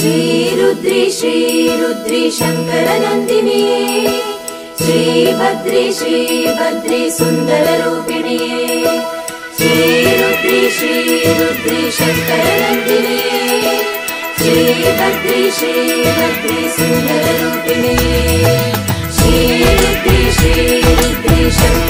श्रीरुद्रि श्रीरुद्रि शङ्करनन्दिनी श्रीभद्रि श्रीभद्रि सुन्दररूपिणी श्रीरुद्रि श्रीरुद्रि शङ्करनन्दिनी श्रीभद्रि श्रीभद्रि सुन्दररूपिणी श्रीरुद्रि श्रीरुद्रि Shankar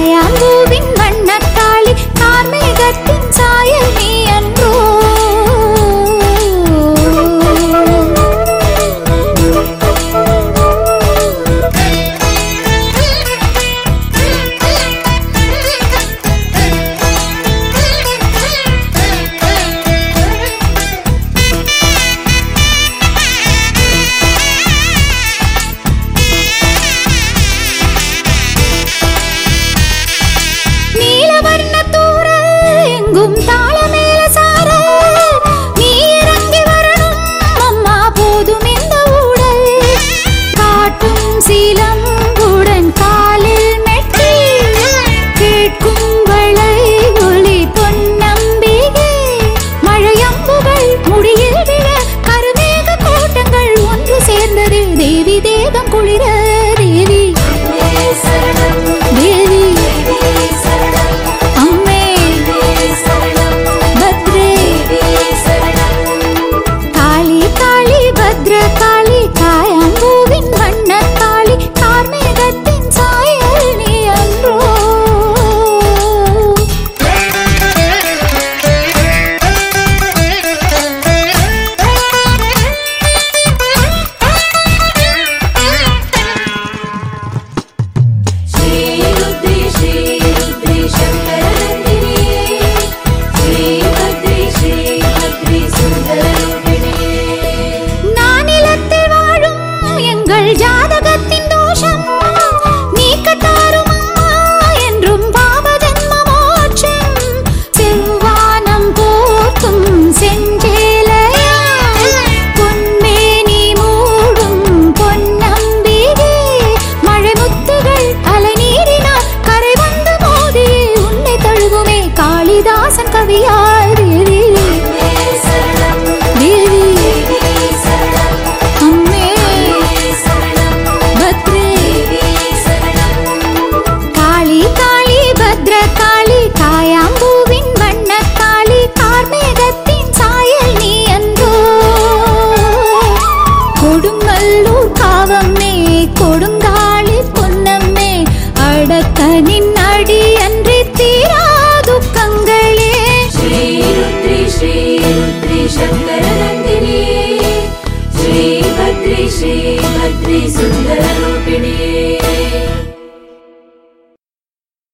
I am moving വേഗം കുളിര காளிதாசன் கவியாய் தேவி. தேவி. அம்மே. பத்ரே. காளி காளி பத்ர காளி காயாம்பூவின் வண்ண காளி கார்மேகத்தின் கொடு ीमति सुन्दररूपिणी